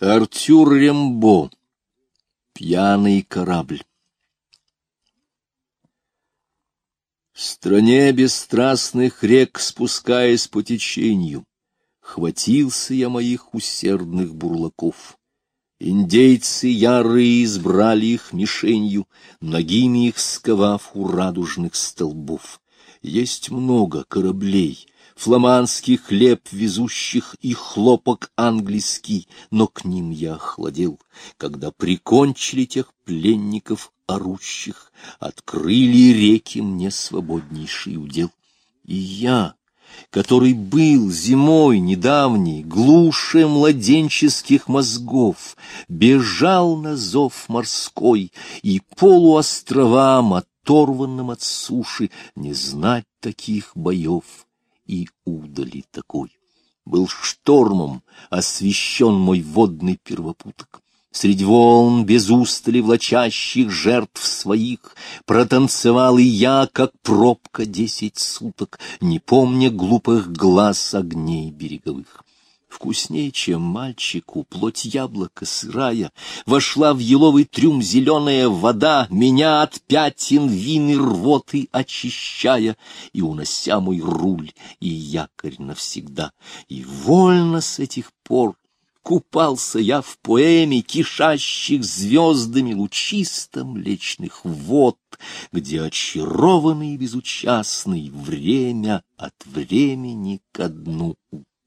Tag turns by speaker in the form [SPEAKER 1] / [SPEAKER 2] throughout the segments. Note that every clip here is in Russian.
[SPEAKER 1] Артюр Рембо. Пьяный корабль. В стране бесстрастных рек, спускаясь по течению, Хватился я моих усердных бурлаков. Индейцы ярые избрали их мишенью, Ногими их сковав у радужных столбов. Есть много кораблей — фламандский хлеб везущих и хлопок английский, но к ним я охладел, когда прикончили тех пленников орущих, открыли реки мне свободнейший удел. И я, который был зимой недавней, глуше младенческих мозгов, бежал на зов морской и полуостровам, оторванным от суши, не знать таких боев и удали такой. Был штормом освещен мой водный первопуток. Средь волн без устали влачащих жертв своих Протанцевал и я, как пробка, десять суток, Не помня глупых глаз огней береговых. Вкуснее, чем мальчику, плоть яблока сырая, Вошла в еловый трюм зеленая вода, Меня от пятен вины рвоты очищая, И унося мой руль и якорь навсегда. И вольно с этих пор купался я в поэме, кишащих звездами лучисто млечных вод, где очарованный и безучастный время от времени ко дну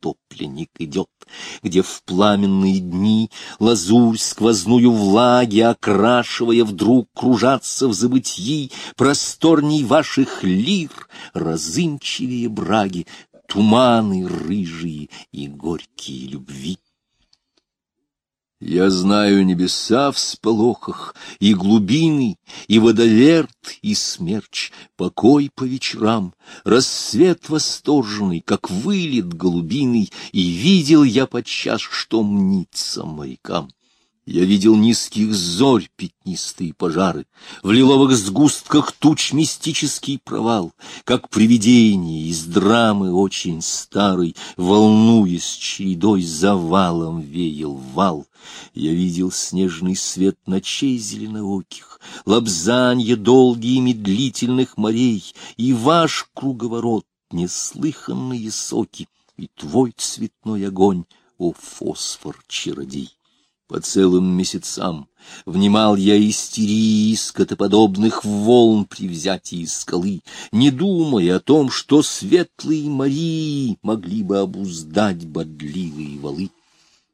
[SPEAKER 1] утопленник идет, где в пламенные дни лазурь сквозную влаги, окрашивая вдруг кружаться в забытии просторней ваших лир, разынчивее браги, туманы рыжие и горькие любви. Я знаю небеса в сполохах, и глубины, и водоверт, и смерч, покой по вечерам, рассвет восторженный, как вылет голубиный, и видел я подчас, что мнится морякам. Я видел низких зорь пятнистые пожары, В лиловых сгустках туч мистический провал, Как привидение из драмы очень старой, Волнуясь чередой завалом веял вал. Я видел снежный свет ночей зеленооких, Лобзанье долгие медлительных морей, И ваш круговорот неслыханные соки, И твой цветной огонь, о фосфор-чародей по целым месяцам. Внимал я истерии скотоподобных волн при взятии скалы, не думая о том, что светлые Марии могли бы обуздать бодливые валы.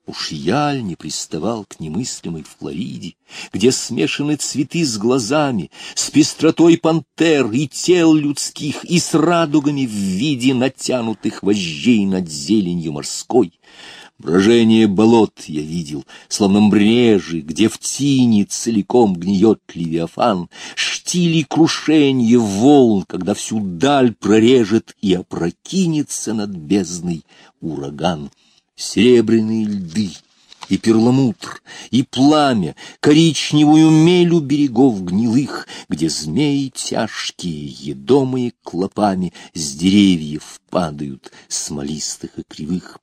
[SPEAKER 1] Уж яль не приставал к немыслимой Флориде, где смешаны цветы с глазами, с пестротой пантер и тел людских, и с радугами в виде натянутых вожжей над зеленью морской. Брожение болот я видел, словно мрежи, где в тине целиком гниет левиафан, штили крушенье волн, когда всю даль прорежет и опрокинется над бездной ураган. Серебряные льды и перламутр, и пламя, коричневую мелю берегов гнилых, где змеи тяжкие, едомые клопами, с деревьев падают, смолистых и кривых.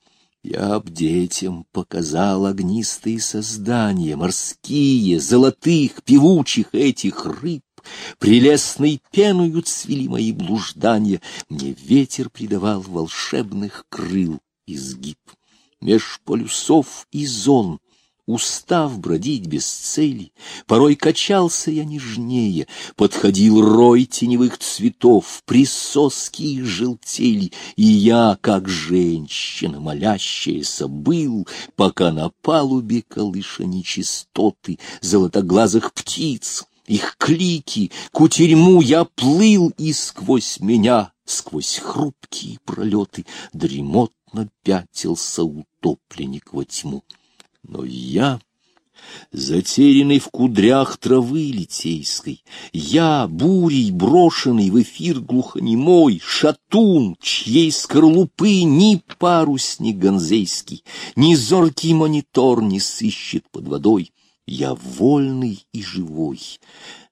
[SPEAKER 1] Я б детям показал огнистые создания, морские, золотых, певучих этих рыб. Прелестной пеною цвели мои блуждания, мне ветер придавал волшебных крыл изгиб. Меж полюсов и зон Устав бродить без цели, порой качался я нежнее, подходил рой теневых цветов, присоски желтели, и я, как женщина, молящаяся, был, пока на палубе колыша нечистоты золотоглазых птиц, их клики, кутерьму я плыл, и сквозь меня, сквозь хрупкие пролеты, дремотно пятился утопленник во тьму. Но я, затерянный в кудрях травы литейской, я, бурей брошенный в эфир глухонемой, шатун, чьей скорлупы ни парусник гонзейский, ни зоркий монитор не сыщет под водой, я вольный и живой,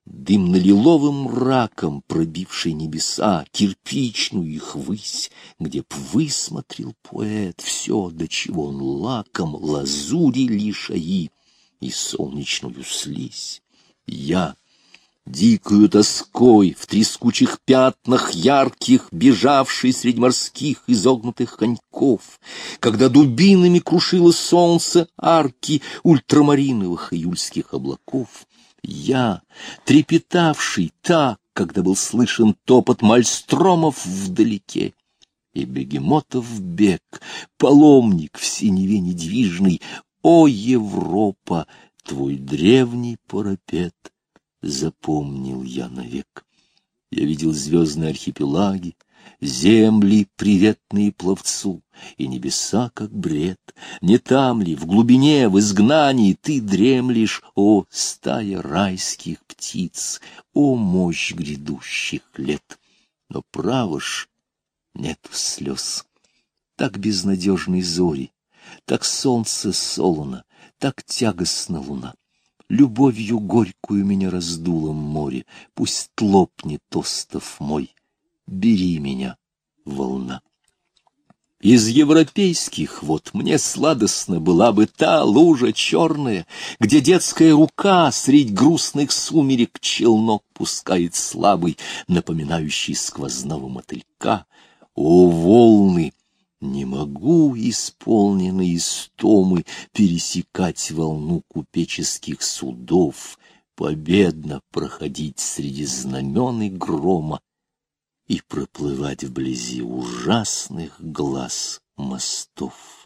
[SPEAKER 1] дымно-лиловым мраком пробивший небеса, кирпичную их высь, где б высмотрел поэт все, до чего он лаком, лазури лишаи и солнечную слизь. Я дикою тоской в трескучих пятнах ярких, бежавший средь морских изогнутых коньков, когда дубинами крушило солнце арки ультрамариновых июльских облаков, я, трепетавший так, когда был слышен топот мальстромов вдалеке, и бегемотов бег, паломник в синеве недвижный, о, Европа, твой древний парапет, запомнил я навек. Я видел звездные архипелаги, земли, приветные пловцу, и небеса, как бред. Не там ли, в глубине, в изгнании ты дремлешь, о, стая райских птиц, о, мощь грядущих лет? Но право ж, нету слез. Так безнадежной зори, так солнце солоно, так тягостна луна. Любовью горькую меня раздуло море, пусть лопнет остов мой. Бери меня, волна. Из европейских вот мне сладостно была бы та лужа черная, где детская рука средь грустных сумерек челнок пускает слабый, напоминающий сквозного мотылька. О, волны! Не могу, исполненные истомы, пересекать волну купеческих судов, победно проходить среди знамен и грома, и проплывать вблизи ужасных глаз мостов.